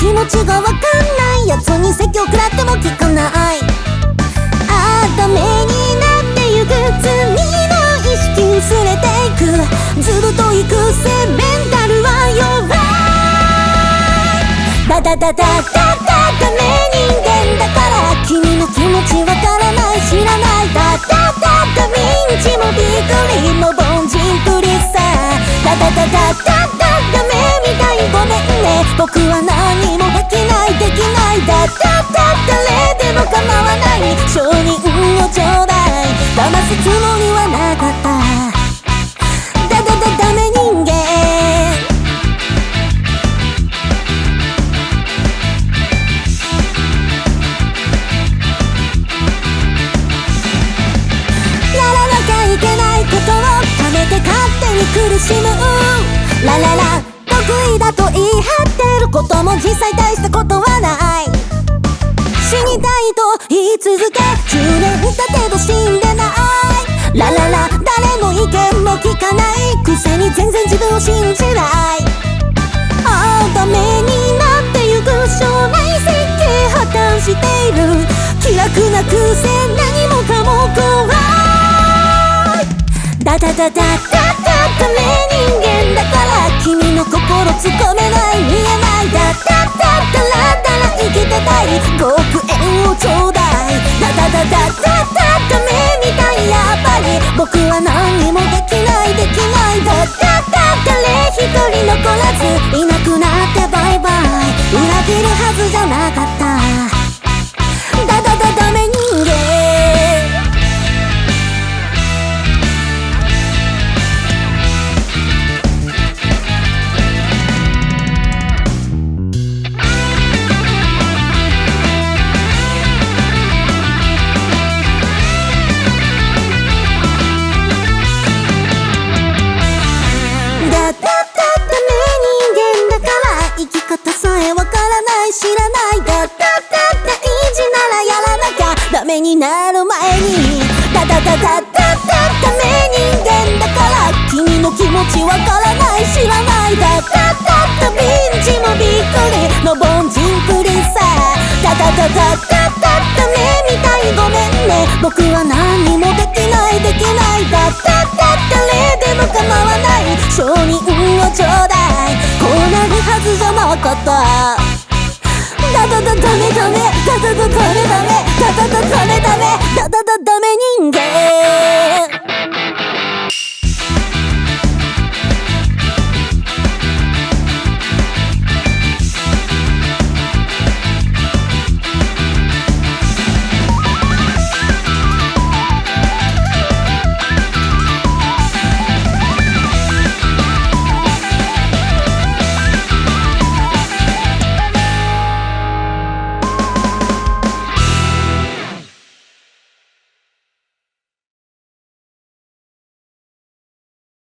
気持ちがわかんないやつに説教食らっても聞かない。ああダメになってゆく罪の意識薄れていくずぶといくせメンタルは弱いダダダダダダダメ人間だから君の気持ちわからない知らないダダダダミンチもびっくりも凡人プリさダダダダダダダメみたいごめんね僕はしむラララ得意だと言い張ってることも実際大したことはない。死にたいと言い続け10年経てど死んでない。ラララ誰の意見も聞かないくせに全然自分を信じない。ああダメになってゆく将来設計破綻している。気楽なくせ何もかも怖い。ダダダダダ。ダダメ人間だから君の心つかめない見えないダダダダラダラ生きてたい5億円をちょうだいダダダダダダダメみたいやっぱり僕は何もできないできないダダダ誰一人残らずいなくなってバイバイ裏切るはずじゃなかったダメになる前にダダダダダダダメ人間だから君の気持ちわからない知らないダダダダピンチもびっくりの凡人プリンさダダダダダダダメみたいごめんね僕は何もできないできないダダダ誰でも構わない承認をちょうだいこうなるはずじゃなかったダダダダメダメダダダダメダメダダダダメダメダダダダメ人間